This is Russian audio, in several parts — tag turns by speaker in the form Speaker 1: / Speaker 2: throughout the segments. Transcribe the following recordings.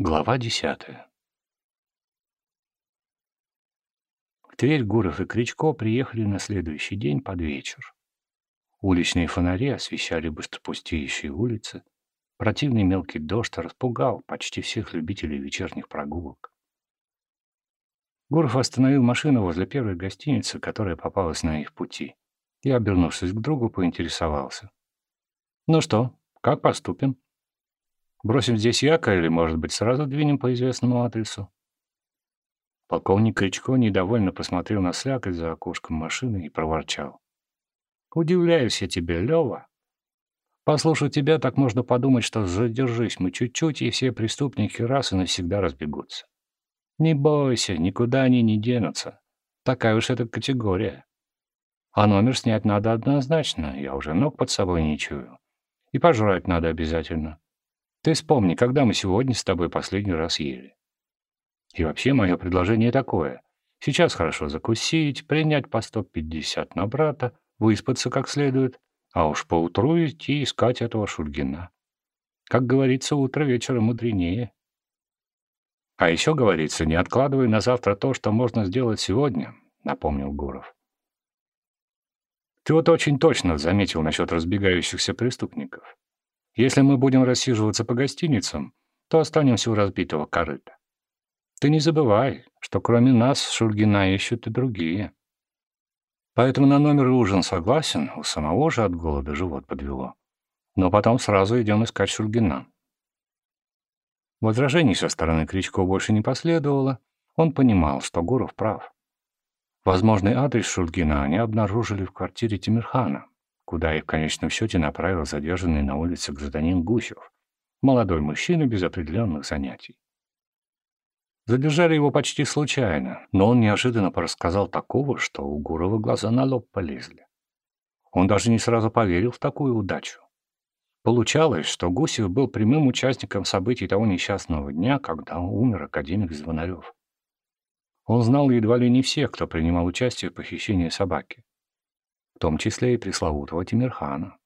Speaker 1: Глава десятая В Тверь Гуров и Кричко приехали на следующий день под вечер. Уличные фонари освещали быстропустеющие улицы. Противный мелкий дождь распугал почти всех любителей вечерних прогулок. Гуров остановил машину возле первой гостиницы, которая попалась на их пути, и, обернувшись к другу, поинтересовался. «Ну что, как поступим?» Бросим здесь якорь или, может быть, сразу двинем по известному адресу?» Полковник Кричко недовольно посмотрел на слякоть за окошком машины и проворчал. «Удивляюсь я тебе, Лёва. Послушав тебя, так можно подумать, что задержись мы чуть-чуть, и все преступники раз и навсегда разбегутся. Не бойся, никуда они не денутся. Такая уж эта категория. А номер снять надо однозначно, я уже ног под собой не чую. И пожрать надо обязательно. Ты вспомни, когда мы сегодня с тобой последний раз ели. И вообще мое предложение такое. Сейчас хорошо закусить, принять по 150 на брата, выспаться как следует, а уж поутру идти искать этого Шульгина. Как говорится, утро вечера мудренее. А еще говорится, не откладывай на завтра то, что можно сделать сегодня, напомнил Гуров. Ты вот очень точно заметил насчет разбегающихся преступников. Если мы будем рассиживаться по гостиницам, то останемся у разбитого корыта. Ты не забывай, что кроме нас Шульгина ищут и другие. Поэтому на номер и ужин согласен, у самого же от голода живот подвело. Но потом сразу идем искать Шульгина. Возражений со стороны Кричко больше не последовало. Он понимал, что Гуров прав. Возможный адрес Шульгина они обнаружили в квартире Тимирхана, куда их в конечном счете направил задержанный на улице гражданин Гусев, молодой мужчина без определенных занятий. Задержали его почти случайно, но он неожиданно порассказал такого, что у Гурова глаза на лоб полезли. Он даже не сразу поверил в такую удачу. Получалось, что Гусев был прямым участником событий того несчастного дня, когда умер академик Звонарев. Он знал едва ли не всех, кто принимал участие в похищении собаки в том числе и пресловутого Тимирхана.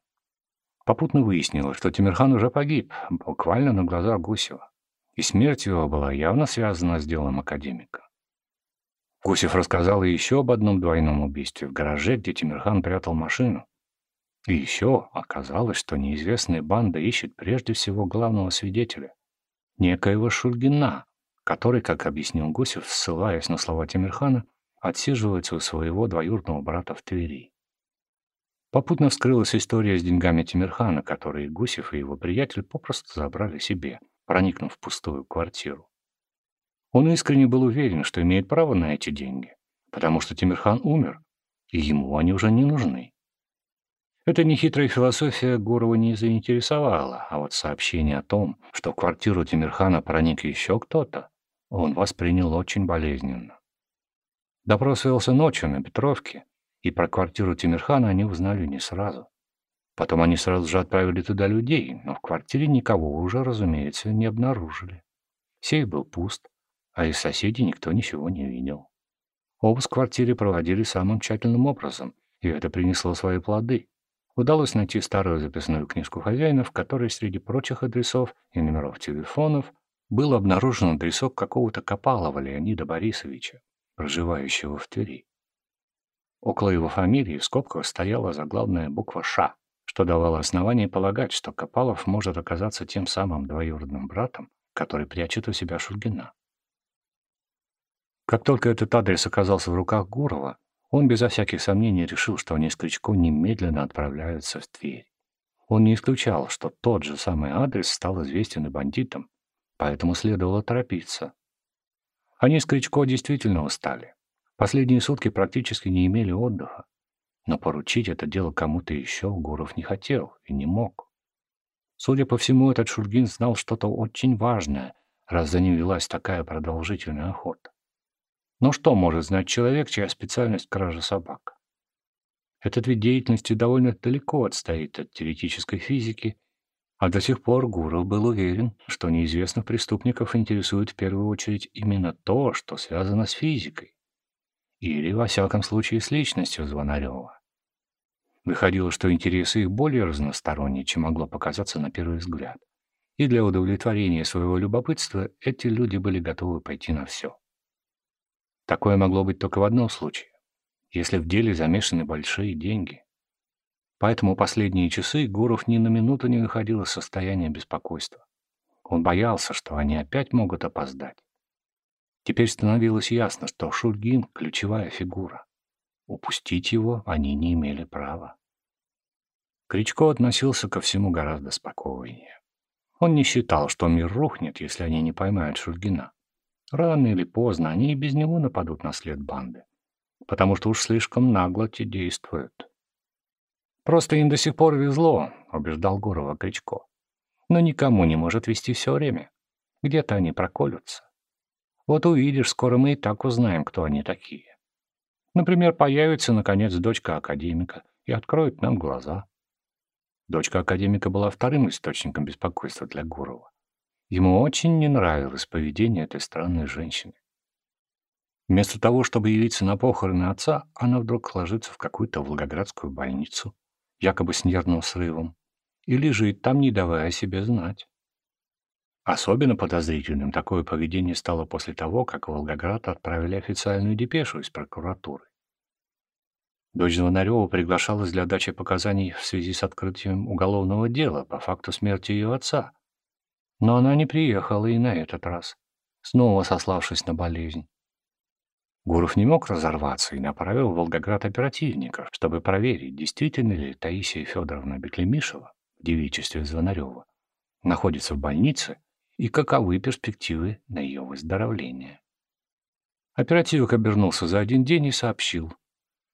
Speaker 1: Попутно выяснилось, что Тимирхан уже погиб, буквально на глазах Гусева, и смерть его была явно связана с делом академика. Гусев рассказал еще об одном двойном убийстве в гараже, где Тимирхан прятал машину. И еще оказалось, что неизвестная банда ищет прежде всего главного свидетеля, некоего Шульгина, который, как объяснил Гусев, ссылаясь на слова Тимирхана, отсиживается у своего двоюродного брата в Твери. Попутно вскрылась история с деньгами Тимирхана, которые Гусев и его приятель попросту забрали себе, проникнув в пустую квартиру. Он искренне был уверен, что имеет право на эти деньги, потому что Тимирхан умер, и ему они уже не нужны. Эта нехитрая философия Гурова не заинтересовала, а вот сообщение о том, что в квартиру Тимирхана проник еще кто-то, он воспринял очень болезненно. Допрос велся ночью на Петровке, и про квартиру Тимирхана они узнали не сразу. Потом они сразу же отправили туда людей, но в квартире никого уже, разумеется, не обнаружили. Сейф был пуст, а из соседей никто ничего не видел. Обыск в квартире проводили самым тщательным образом, и это принесло свои плоды. Удалось найти старую записную книжку хозяина, в которой среди прочих адресов и номеров телефонов был обнаружен адресок какого-то Копалова Леонида Борисовича, проживающего в Твери. Около его фамилии в скобках стояла заглавная буква «Ш», что давало основание полагать, что Копалов может оказаться тем самым двоюродным братом, который прячет у себя Шульгина. Как только этот адрес оказался в руках Гурова, он безо всяких сомнений решил, что они с Крючко немедленно отправляются в Тверь. Он не исключал, что тот же самый адрес стал известен и бандитам, поэтому следовало торопиться. Они с Крючко действительно устали. Последние сутки практически не имели отдыха. Но поручить это дело кому-то еще Гуров не хотел и не мог. Судя по всему, этот Шульгин знал что-то очень важное, раз за ним велась такая продолжительная охота. Но что может знать человек, чья специальность — кража собак? Этот вид деятельности довольно далеко отстоит от теоретической физики, а до сих пор Гуров был уверен, что неизвестных преступников интересует в первую очередь именно то, что связано с физикой или, во всяком случае, с личностью Звонарева. Выходило, что интересы их более разносторонние, чем могло показаться на первый взгляд. и для удовлетворения своего любопытства эти люди были готовы пойти на все. Такое могло быть только в одном случае, если в деле замешаны большие деньги. Поэтому последние часы Гуров ни на минуту не выходил из состояния беспокойства. Он боялся, что они опять могут опоздать. Теперь становилось ясно, что Шульгин — ключевая фигура. Упустить его они не имели права. Кричко относился ко всему гораздо спокойнее. Он не считал, что мир рухнет, если они не поймают Шульгина. Рано или поздно они и без него нападут на след банды, потому что уж слишком нагло те действуют. «Просто им до сих пор везло», — убеждал Гурова Кричко. «Но никому не может вести все время. Где-то они проколются. Вот увидишь, скоро мы и так узнаем, кто они такие. Например, появится, наконец, дочка академика и откроет нам глаза». Дочка академика была вторым источником беспокойства для Гурова. Ему очень не нравилось поведение этой странной женщины. Вместо того, чтобы явиться на похороны отца, она вдруг ложится в какую-то волгоградскую больницу, якобы с нервным срывом, и лежит там, не давая себе знать. Особенно подозрительным такое поведение стало после того, как в Волгоград отправили официальную депешу из прокуратуры. Дочь Звонарева приглашалась для дачи показаний в связи с открытием уголовного дела по факту смерти ее отца. Но она не приехала и на этот раз, снова сославшись на болезнь. Гуров не мог разорваться и направил в Волгоград оперативников, чтобы проверить, действительно ли Таисия Федоровна Беклемишева в девичестве Звонарева находится в больнице и каковы перспективы на ее выздоровление. Оперативник обернулся за один день и сообщил,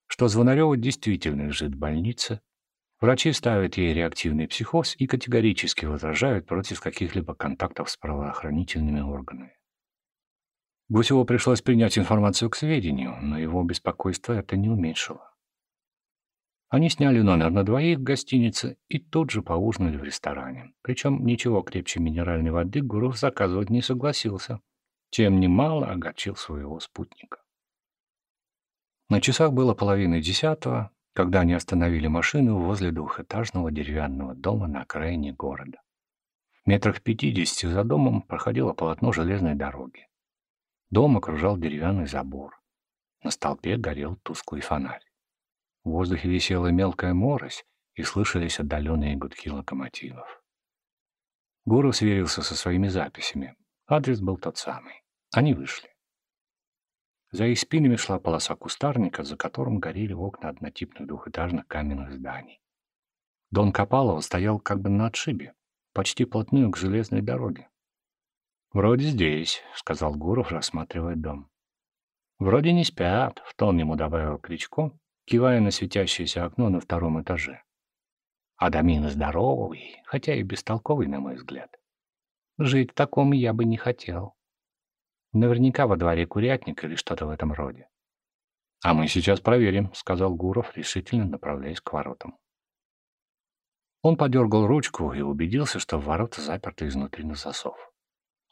Speaker 1: что Звонарева действительно лежит в больнице. Врачи ставят ей реактивный психоз и категорически возражают против каких-либо контактов с правоохранительными органами. Гусеву пришлось принять информацию к сведению, но его беспокойство это не уменьшило. Они сняли номер на двоих в гостинице и тут же поужинали в ресторане. Причем ничего крепче минеральной воды Гуров заказывать не согласился, чем немало огорчил своего спутника. На часах было половина десятого, когда они остановили машину возле двухэтажного деревянного дома на окраине города. Метрах пятидесяти за домом проходило полотно железной дороги. Дом окружал деревянный забор. На столпе горел тусклый фонарь. В воздухе висела мелкая морось, и слышались отдаленные гудки локомотивов. Гуров сверился со своими записями. Адрес был тот самый. Они вышли. За их спинами шла полоса кустарника, за которым горели окна однотипных двухэтажных каменных зданий. Дон Копалова стоял как бы на отшибе, почти плотную к железной дороге. «Вроде здесь», — сказал Гуров, рассматривая дом. «Вроде не спят», — в тон ему добавил Кричко, кивая на светящееся окно на втором этаже. «Адамин здоровый, хотя и бестолковый, на мой взгляд. Жить в таком я бы не хотел». Наверняка во дворе курятник или что-то в этом роде. «А мы сейчас проверим», — сказал Гуров, решительно направляясь к воротам. Он подергал ручку и убедился, что ворота заперты изнутри на засов.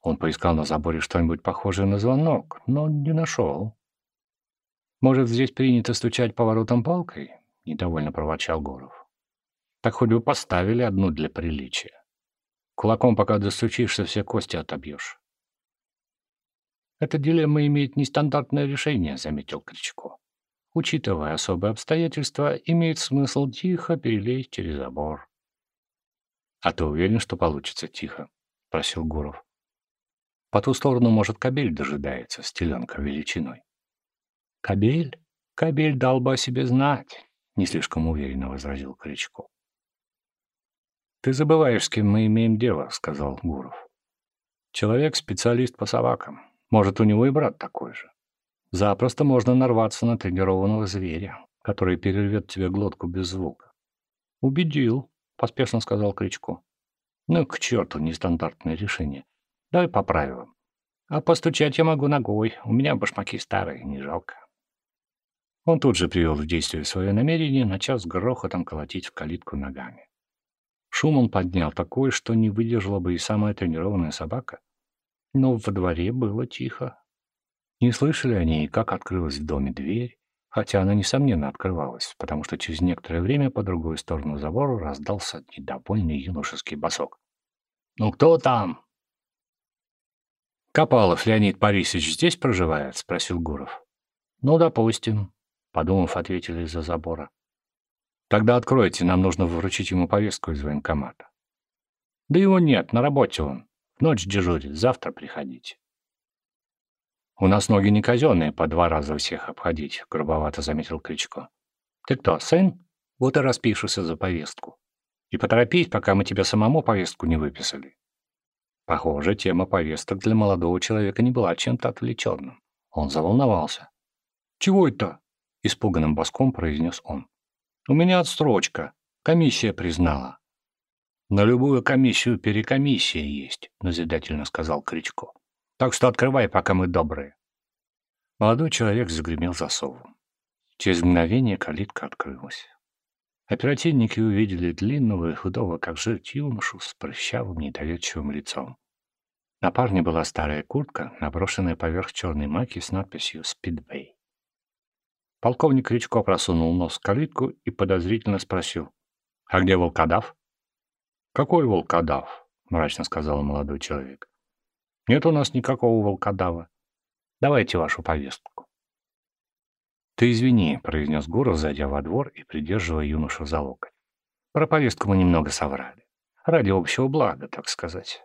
Speaker 1: Он поискал на заборе что-нибудь похожее на звонок, но не нашел. «Может, здесь принято стучать по воротам палкой?» — недовольно проворчал Гуров. «Так хоть бы поставили одну для приличия. Кулаком, пока достучишься, все кости отобьешь». «Эта дилемма имеет нестандартное решение», — заметил Кричко. «Учитывая особые обстоятельства, имеет смысл тихо перелезть через забор». «А ты уверен, что получится тихо?» — спросил Гуров. «По ту сторону, может, кабель дожидается, стеленка величиной». «Кабель? Кабель дал бы о себе знать», — не слишком уверенно возразил Кричко. «Ты забываешь, с кем мы имеем дело», — сказал Гуров. «Человек — специалист по собакам. Может, у него и брат такой же. Запросто можно нарваться на тренированного зверя, который перервет тебе глотку без звука. «Убедил», — поспешно сказал Кричко. «Ну, к черту нестандартное решение. Давай по правилам. А постучать я могу ногой. У меня башмаки старые, не жалко». Он тут же привел в действие свое намерение, начав с грохотом колотить в калитку ногами. Шум он поднял такой, что не выдержала бы и самая тренированная собака, но во дворе было тихо. Не слышали они, как открылась в доме дверь, хотя она, несомненно, открывалась, потому что через некоторое время по другую сторону забора раздался недовольный юношеский босок. «Ну кто там?» «Копалов Леонид Борисович здесь проживает?» — спросил Гуров. «Ну, допустим», — подумав, ответили из-за забора. «Тогда откройте, нам нужно вручить ему повестку из военкомата». «Да его нет, на работе он. Ночь дежурит, завтра приходите». «У нас ноги не казенные, по два раза всех обходить», — грубовато заметил Кричко. «Ты кто, сын? Вот и распишешься за повестку. И поторопись, пока мы тебе самому повестку не выписали». Похоже, тема повесток для молодого человека не была чем-то отвлеченным. Он заволновался. «Чего это?» — испуганным боском произнес он. «У меня отстрочка. Комиссия признала». «На любую комиссию перекомиссия есть», — назидательно сказал Кричко. «Так что открывай, пока мы добрые». Молодой человек загремел засовом. Через мгновение калитка открылась. Оперативники увидели длинного и худого, как жерть юношу, с прыщавым, недоверчивым лицом. На парне была старая куртка, наброшенная поверх черной майки с надписью «Спидвей». Полковник Кричко просунул нос в калитку и подозрительно спросил. «А где волкодав?» «Какой волкодав?» — мрачно сказал молодой человек. «Нет у нас никакого волкодава. Давайте вашу повестку». «Ты извини», — произнес Гуров, зайдя во двор и придерживая юношу за локоть. «Про повестку мы немного соврали. Ради общего блага, так сказать.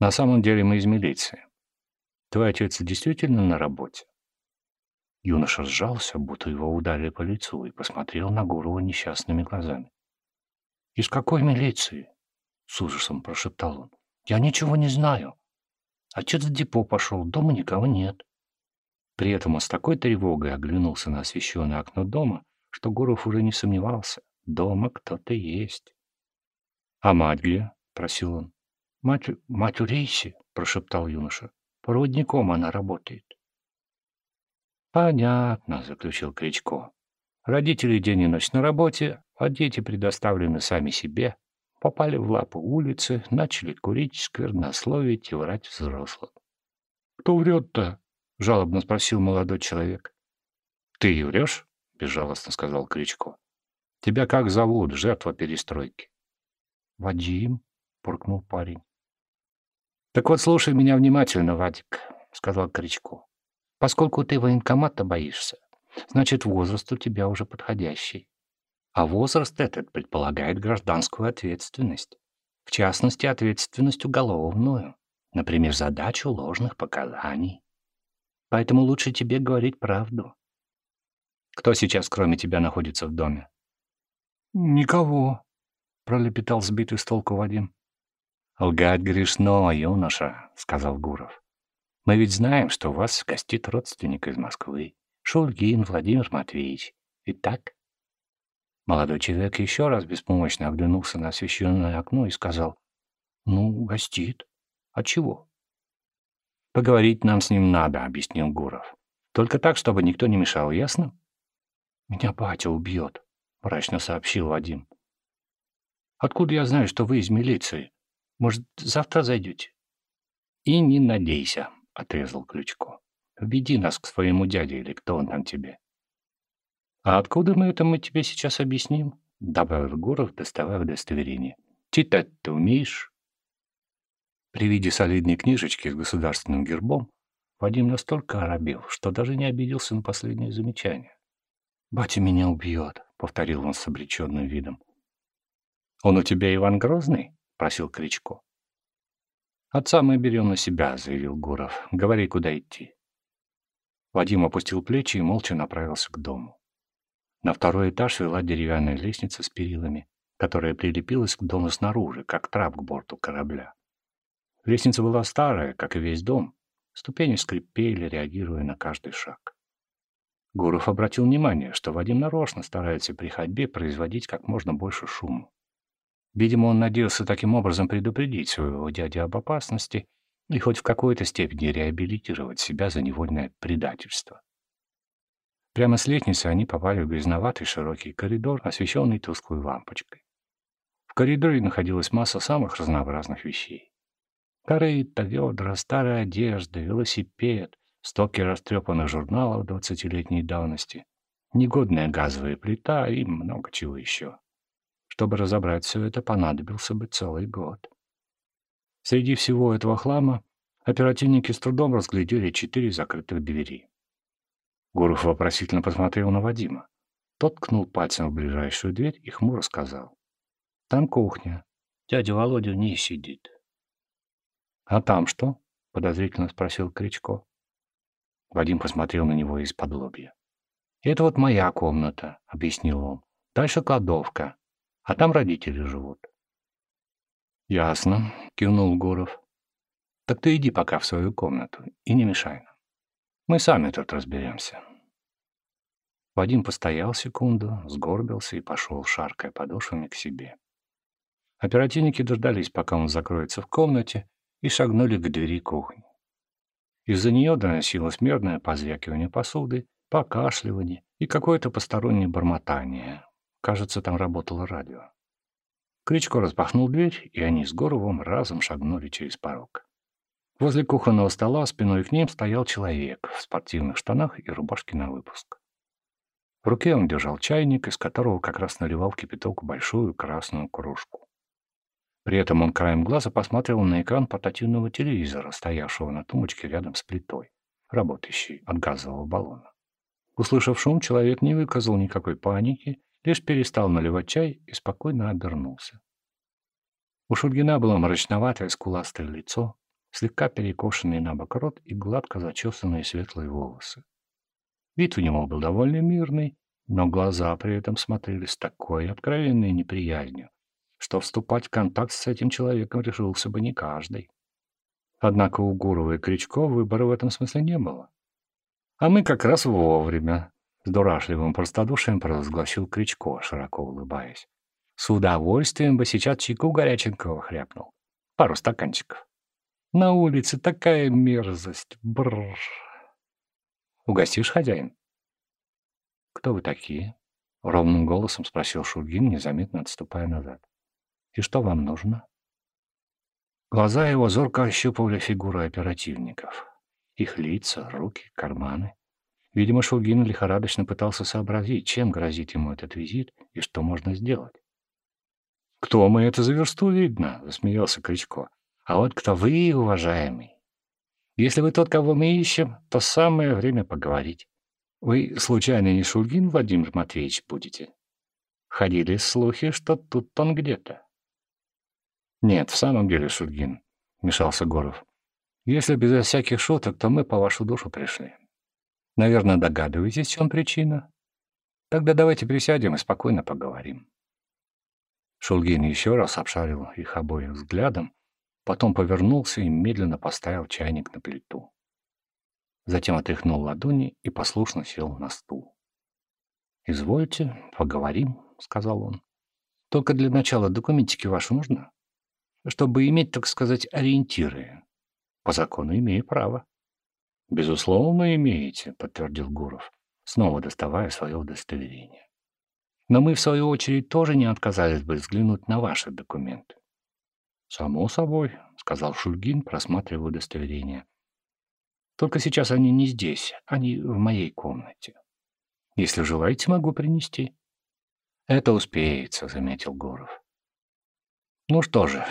Speaker 1: На самом деле мы из милиции. Твой отец действительно на работе?» Юноша сжался, будто его ударили по лицу, и посмотрел на Гурова несчастными глазами. «Из какой милиции?» — с ужасом прошептал он. «Я ничего не знаю. Отец в депо пошел, дома никого нет». При этом он с такой тревогой оглянулся на освещенное окно дома, что Гуров уже не сомневался. Дома кто-то есть. «А мать где?» — просил он. «Мать, мать у рейсе», — прошептал юноша. «Проводником она работает». «Понятно», — заключил Кричко. «Родители день и ночь на работе, а дети предоставлены сами себе. Попали в лапу улицы, начали курить, сквернословить и врать взрослым». «Кто врет-то?» — жалобно спросил молодой человек. «Ты и врешь?» — безжалостно сказал Кричко. «Тебя как зовут, жертва перестройки?» «Вадим», — поркнул парень. «Так вот, слушай меня внимательно, Вадик», — сказал Кричко. «Поскольку ты военкомата боишься, значит, возраст у тебя уже подходящий. А возраст этот предполагает гражданскую ответственность, в частности, ответственность уголовную, например, задачу ложных показаний. Поэтому лучше тебе говорить правду. Кто сейчас, кроме тебя, находится в доме? Никого, пролепетал сбитый с толку Вадим. Лгать грешно, юноша, сказал Гуров. Мы ведь знаем, что у вас гостит родственник из Москвы, Шульгин Владимир Матвеевич. Ведь так? Молодой человек еще раз беспомощно оглянулся на освещенное окно и сказал, «Ну, гостит. А чего?» «Поговорить нам с ним надо», — объяснил Гуров. «Только так, чтобы никто не мешал, ясно?» «Меня батя убьет», — мрачно сообщил Вадим. «Откуда я знаю, что вы из милиции? Может, завтра зайдете?» «И не надейся», — отрезал Ключко. «Веди нас к своему дяде или кто он там тебе». «А откуда мы это мы тебе сейчас объясним?» — добавил Гуров, доставая удостоверение. «Читать ты умеешь?» При виде солидной книжечки с государственным гербом Вадим настолько оробел, что даже не обиделся на последнее замечание. «Батя меня убьет», — повторил он с обреченным видом. «Он у тебя Иван Грозный?» — просил Кричко. «Отца мы берем на себя», — заявил Гуров. «Говори, куда идти». Вадим опустил плечи и молча направился к дому. На второй этаж вела деревянная лестница с перилами, которая прилепилась к дому снаружи, как трап к борту корабля. Лестница была старая, как и весь дом. Ступени скрипели, реагируя на каждый шаг. Гуров обратил внимание, что Вадим нарочно старается при ходьбе производить как можно больше шума. Видимо, он надеялся таким образом предупредить своего дядю об опасности и хоть в какой-то степени реабилитировать себя за невольное предательство. Прямо с лестницы они попали в грязноватый широкий коридор, освещенный тусклой лампочкой. В коридоре находилась масса самых разнообразных вещей. Корыто, ведра, старая одежда, велосипед, стоки растрепанных журналов двадцатилетней давности, негодная газовая плита и много чего еще. Чтобы разобрать все это, понадобился бы целый год. Среди всего этого хлама оперативники с трудом разглядели четыре закрытых двери. Гуров вопросительно посмотрел на Вадима. Тот ткнул пальцем в ближайшую дверь и хмуро сказал. «Там кухня. Дядя Володя в ней сидит». «А там что?» — подозрительно спросил Кричко. Вадим посмотрел на него из-под лобья. «Это вот моя комната», — объяснил он. «Дальше кладовка, а там родители живут». «Ясно», — кивнул Гуров. «Так ты иди пока в свою комнату и не мешай нам. Мы сами тут разберемся». Вадим постоял секунду, сгорбился и пошел, шаркая подошвами, к себе. Оперативники дождались, пока он закроется в комнате, и шагнули к двери кухни. Из-за нее доносилось мерное позвякивание посуды, покашливание и какое-то постороннее бормотание. Кажется, там работало радио. Кричко распахнул дверь, и они с Горовым разом шагнули через порог. Возле кухонного стола спиной к ним стоял человек в спортивных штанах и рубашке на выпуск. В руке он держал чайник, из которого как раз наливал кипяток в большую красную кружку. При этом он краем глаза посмотрел на экран портативного телевизора, стоявшего на тумбочке рядом с плитой, работающей от газового баллона. Услышав шум, человек не выказал никакой паники, лишь перестал наливать чай и спокойно обернулся. У Шульгина было мрачноватое скуластое лицо, слегка перекошенный на бок рот и гладко зачесанные светлые волосы. Вид у него был довольно мирный, но глаза при этом смотрели с такой откровенной неприязнью, что вступать в контакт с этим человеком решился бы не каждый. Однако у Гурова и Кричко выбора в этом смысле не было. А мы как раз вовремя, с дурашливым простодушием провозгласил Кричко, широко улыбаясь. С удовольствием бы сейчас чайку горяченького хряпнул. Пару стаканчиков. На улице такая мерзость. Бррр. Угостишь, хозяин? Кто вы такие? Ровным голосом спросил Шульгин, незаметно отступая назад. И что вам нужно? Глаза его зорко ощупывали фигуры оперативников. Их лица, руки, карманы. Видимо, Шульгин лихорадочно пытался сообразить, чем грозит ему этот визит и что можно сделать. «Кто мы это за версту видно?» — засмеялся Кричко. «А вот кто вы, уважаемый? Если вы тот, кого мы ищем, то самое время поговорить. Вы, случайно, не Шульгин Владимир Матвеевич будете? Ходили слухи, что тут он где-то. «Нет, в самом деле, Шульгин», — мешался Горов. «Если без всяких шуток, то мы по вашу душу пришли. Наверное, догадываетесь, в чем причина? Тогда давайте присядем и спокойно поговорим». Шульгин еще раз обшарил их обоих взглядом, потом повернулся и медленно поставил чайник на плиту. Затем отряхнул ладони и послушно сел на стул. «Извольте, поговорим», — сказал он. «Только для начала документики ваши нужно?» чтобы иметь, так сказать, ориентиры. По закону имею право. Безусловно, имеете, подтвердил Гуров, снова доставая свое удостоверение. Но мы, в свою очередь, тоже не отказались бы взглянуть на ваши документы. Само собой, сказал Шульгин, просматривая удостоверение. Только сейчас они не здесь, они в моей комнате. Если желаете, могу принести. Это успеется, заметил Гуров. Ну что же,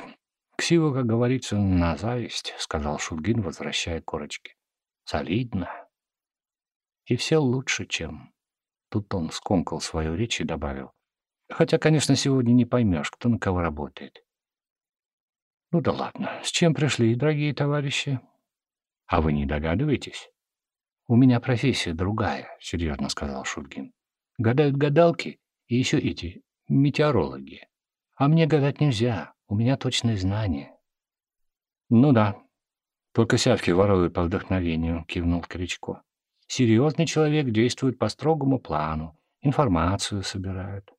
Speaker 1: Ксива, как говорится, на зависть, — сказал Шульгин, возвращая корочки. Солидно. И все лучше, чем... Тут он скомкал свою речь и добавил. Хотя, конечно, сегодня не поймешь, кто на кого работает. Ну да ладно. С чем пришли, дорогие товарищи? А вы не догадываетесь? У меня профессия другая, — серьезно сказал Шульгин. Гадают гадалки и еще эти метеорологи. А мне гадать нельзя. У меня точные знания. Ну да. Только сявки воруют по вдохновению, кивнул Кричко. Серьезный человек действует по строгому плану, информацию собирает.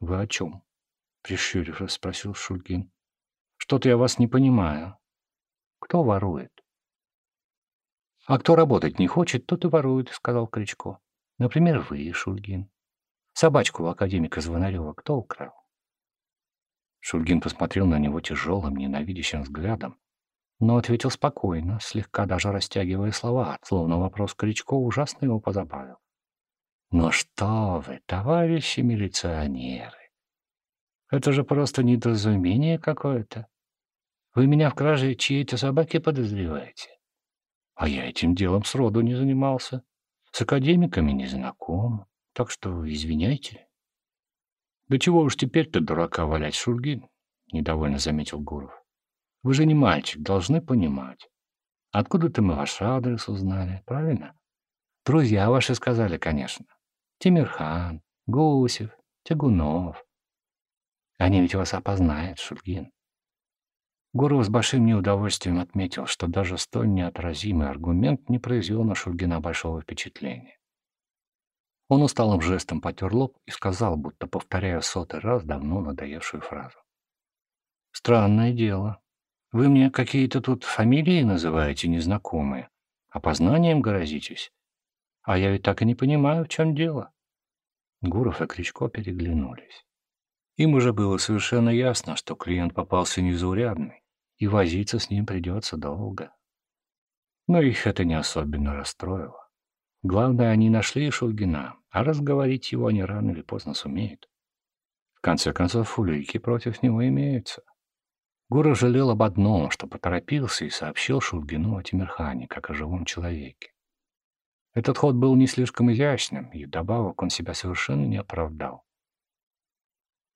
Speaker 1: Вы о чем? Прищурившись, спросил Шульгин. Что-то я вас не понимаю. Кто ворует? А кто работать не хочет, тот и ворует, сказал Кричко. Например, вы, Шульгин. Собачку у академика Звонарева кто украл? Шульгин посмотрел на него тяжелым, ненавидящим взглядом, но ответил спокойно, слегка даже растягивая слова, словно вопрос Кричко ужасно его позабавил. «Ну что вы, товарищи милиционеры! Это же просто недоразумение какое-то. Вы меня в краже чьей-то собаки подозреваете? А я этим делом сроду не занимался. С академиками не знаком. Так что извиняйте. Да чего уж теперь-то дурака валять, Шульгин? Недовольно заметил Гуров. Вы же не мальчик, должны понимать. Откуда-то мы ваш адрес узнали, правильно? Друзья ваши сказали, конечно. Тимирхан, Гусев, Тягунов. Они ведь вас опознают, Шульгин. Гуров с большим неудовольствием отметил, что даже столь неотразимый аргумент не произвел на Шульгина большого впечатления. Он усталым жестом потер лоб и сказал, будто повторяя сотый раз давно надоевшую фразу. «Странное дело. Вы мне какие-то тут фамилии называете незнакомые, опознанием грозитесь. А я ведь так и не понимаю, в чем дело». Гуров и Кричко переглянулись. Им уже было совершенно ясно, что клиент попался незаурядный, и возиться с ним придется долго. Но их это не особенно расстроило. Главное, они нашли Шульгина, а разговорить его они рано или поздно сумеют. В конце концов, улики против него имеются. Гуров жалел об одном, что поторопился и сообщил Шульгину о Тимирхане, как о живом человеке. Этот ход был не слишком изящным, и вдобавок он себя совершенно не оправдал.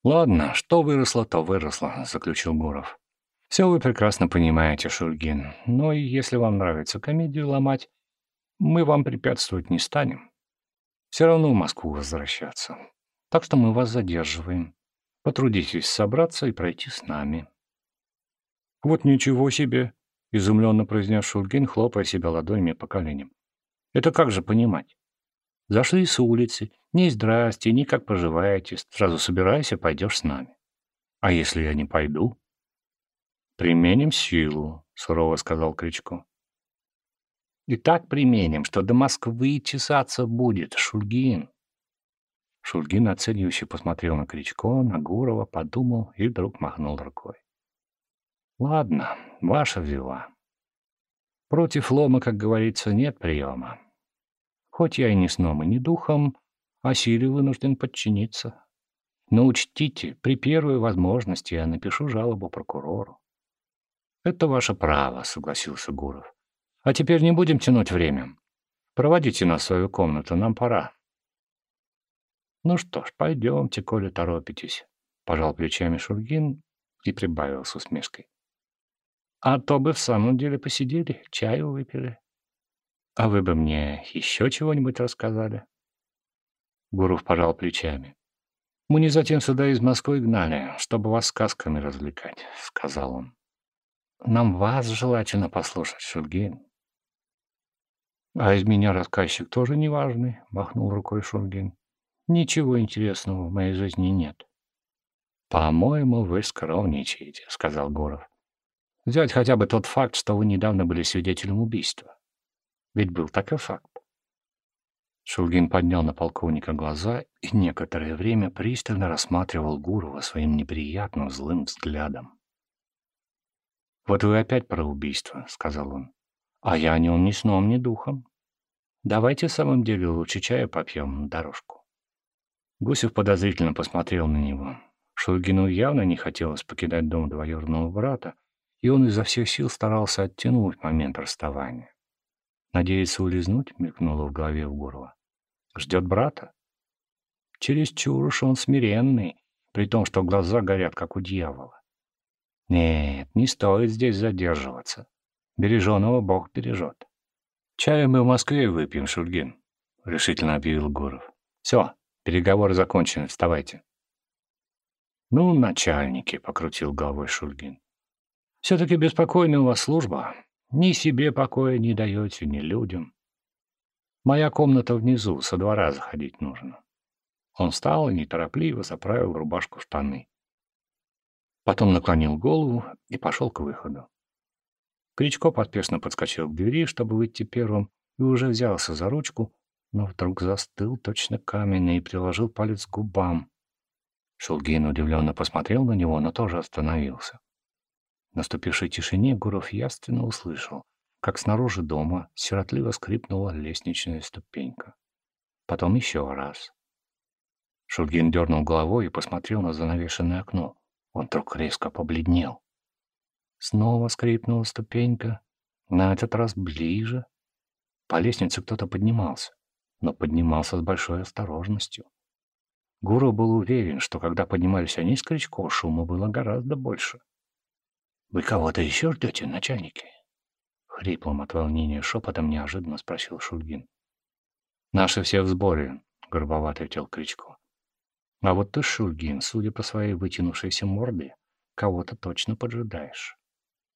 Speaker 1: «Ладно, что выросло, то выросло», — заключил Гуров. Все вы прекрасно понимаете, Шульгин. Но если вам нравится комедию ломать, мы вам препятствовать не станем. Все равно в Москву возвращаться. Так что мы вас задерживаем. Потрудитесь собраться и пройти с нами. Вот ничего себе, изумленно произнес Шульгин, хлопая себя ладонями по коленям. Это как же понимать? Зашли с улицы, ни здрасте, ни как поживаете, сразу собирайся, пойдешь с нами. А если я не пойду? «Применим силу», — сурово сказал Кричко. «И так применим, что до Москвы чесаться будет, Шульгин». Шульгин оценивающе посмотрел на Кричко, на Гурова, подумал и вдруг махнул рукой. «Ладно, ваша взяла. Против лома, как говорится, нет приема. Хоть я и не сном, и не духом, а силе вынужден подчиниться. Но учтите, при первой возможности я напишу жалобу прокурору. «Это ваше право», — согласился Гуров. «А теперь не будем тянуть время. Проводите нас в свою комнату, нам пора». «Ну что ж, пойдемте, коли торопитесь», — пожал плечами Шургин и прибавил с усмешкой. «А то бы в самом деле посидели, чаю выпили. А вы бы мне еще чего-нибудь рассказали?» Гуров пожал плечами. «Мы не затем сюда из Москвы гнали, чтобы вас сказками развлекать», — сказал он. Нам вас желательно послушать, Шульгин. А из меня рассказчик тоже неважный, махнул рукой Шульгин. Ничего интересного в моей жизни нет. По-моему, вы скромничаете, сказал Горов. Взять хотя бы тот факт, что вы недавно были свидетелем убийства. Ведь был такой факт. Шульгин поднял на полковника глаза и некоторое время пристально рассматривал Гурова своим неприятным злым взглядом. «Вот вы опять про убийство», — сказал он. «А я о нем ни сном, ни духом. Давайте в самом деле лучше чая попьем на дорожку». Гусев подозрительно посмотрел на него. Шульгину явно не хотелось покидать дом двоюродного брата, и он изо всех сил старался оттянуть момент расставания. «Надеется улизнуть?» — мелькнуло в голове у Гурова. «Ждет брата?» Чересчур уж он смиренный, при том, что глаза горят, как у дьявола. Нет, не стоит здесь задерживаться. Береженого Бог бережет. Чаю мы в Москве выпьем, Шульгин, — решительно объявил Гуров. Все, переговоры закончены, вставайте. Ну, начальники, — покрутил головой Шульгин. Все-таки беспокойная у вас служба. Ни себе покоя не даете, ни людям. Моя комната внизу, со двора заходить нужно. Он встал и неторопливо заправил рубашку штаны. Потом наклонил голову и пошел к выходу. Кричко поспешно подскочил к двери, чтобы выйти первым, и уже взялся за ручку, но вдруг застыл точно каменный и приложил палец к губам. Шулгин удивленно посмотрел на него, но тоже остановился. Наступившей тишине Гуров яственно услышал, как снаружи дома сиротливо скрипнула лестничная ступенька. Потом еще раз. Шульгин дернул головой и посмотрел на занавешенное окно. Он вдруг резко побледнел. Снова скрипнула ступенька, на этот раз ближе. По лестнице кто-то поднимался, но поднимался с большой осторожностью. Гуру был уверен, что когда поднимались они с Кричко, шума было гораздо больше. «Вы кого-то еще ждете, начальники?» Хриплым от волнения шепотом неожиданно спросил Шульгин. «Наши все в сборе», — грубовато ответил Кричко. «А вот ты, Шульгин, судя по своей вытянувшейся морде, кого-то точно поджидаешь».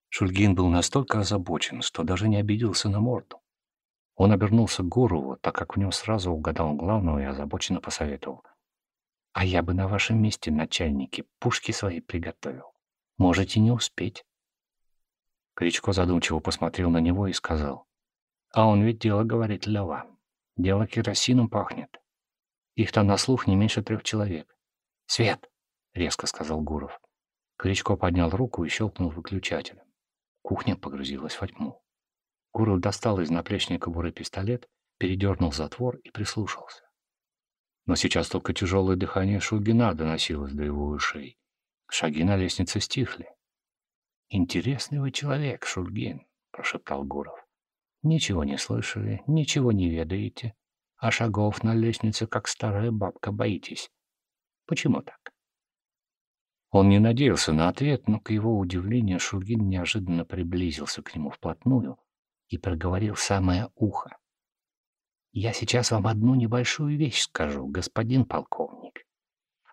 Speaker 1: Шульгин был настолько озабочен, что даже не обиделся на морду. Он обернулся к Гурову, так как в нем сразу угадал главного и озабоченно посоветовал. «А я бы на вашем месте, начальники, пушки свои приготовил. Можете не успеть». Кричко задумчиво посмотрел на него и сказал. «А он ведь дело говорит Лева. Дело керосином пахнет. Их там на слух не меньше трех человек. «Свет!» — резко сказал Гуров. Кричко поднял руку и щелкнул выключателем. Кухня погрузилась во тьму. Гуров достал из наплечной кобуры пистолет, передернул затвор и прислушался. Но сейчас только тяжелое дыхание Шульгина доносилось до его ушей. Шаги на лестнице стихли. «Интересный вы человек, Шульгин», — прошептал Гуров. «Ничего не слышали, ничего не ведаете, а шагов на лестнице, как старая бабка, боитесь. Почему так?» Он не надеялся на ответ, но, к его удивлению, Шульгин неожиданно приблизился к нему вплотную и проговорил самое ухо. «Я сейчас вам одну небольшую вещь скажу, господин полковник,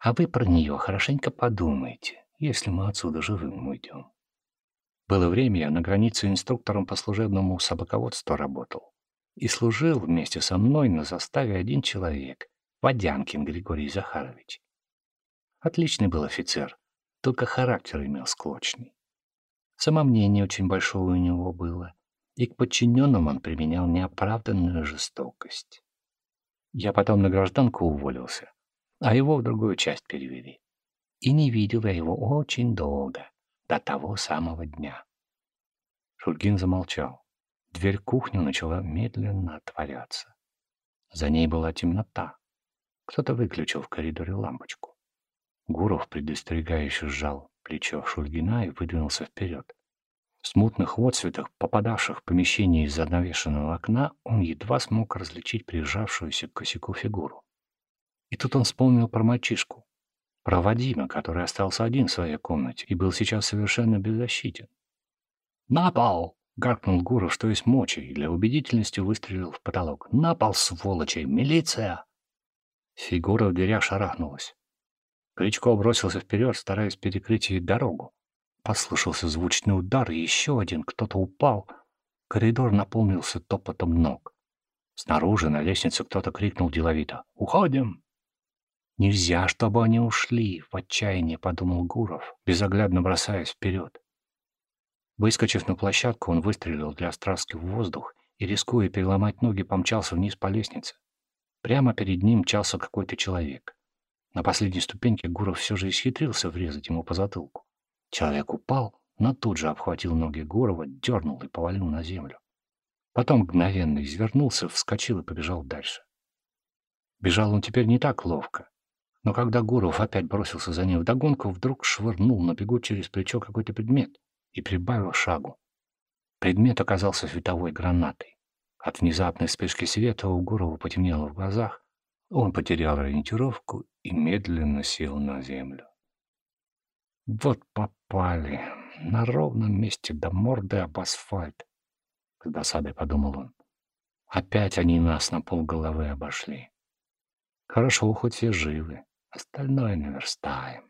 Speaker 1: а вы про нее хорошенько подумайте, если мы отсюда живым уйдем». Было время, я на границе инструктором по служебному собаководству работал. И служил вместе со мной на заставе один человек, Водянкин Григорий Захарович. Отличный был офицер, только характер имел склочный. Самомнение очень большое у него было, и к подчиненным он применял неоправданную жестокость. Я потом на гражданку уволился, а его в другую часть перевели. И не видел я его очень долго до того самого дня. Шульгин замолчал. Дверь кухни начала медленно отворяться. За ней была темнота. Кто-то выключил в коридоре лампочку. Гуров предостерегающе сжал плечо Шульгина и выдвинулся вперед. В смутных отцветах, попадавших в помещение из занавешенного окна, он едва смог различить прижавшуюся к косяку фигуру. И тут он вспомнил про мальчишку, про Вадима, который остался один в своей комнате и был сейчас совершенно беззащитен. «На пол!» — гаркнул Гуров, что есть мочи, и для убедительности выстрелил в потолок. «На пол, сволочи! Милиция!» Фигура в дверях шарахнулась. Кричко бросился вперед, стараясь перекрыть ей дорогу. Послышался звучный удар, и еще один, кто-то упал. Коридор наполнился топотом ног. Снаружи на лестнице кто-то крикнул деловито. «Уходим!» «Нельзя, чтобы они ушли!» — в отчаянии подумал Гуров, безоглядно бросаясь вперед. Выскочив на площадку, он выстрелил для страстки в воздух и, рискуя переломать ноги, помчался вниз по лестнице. Прямо перед ним мчался какой-то человек. На последней ступеньке Гуров все же исхитрился врезать ему по затылку. Человек упал, но тут же обхватил ноги Гурова, дернул и повалил на землю. Потом мгновенно извернулся, вскочил и побежал дальше. Бежал он теперь не так ловко. Но когда Гуров опять бросился за ним вдогонку, вдруг швырнул на бегу через плечо какой-то предмет и прибавил шагу. Предмет оказался световой гранатой. От внезапной вспышки света у Гурова потемнело в глазах, он потерял ориентировку и медленно сел на землю. Вот попали. На ровном месте до морды об асфальт. С досадой подумал он. Опять они нас на полголовы обошли. Хорошо, хоть все живы. Остальное наверстаем.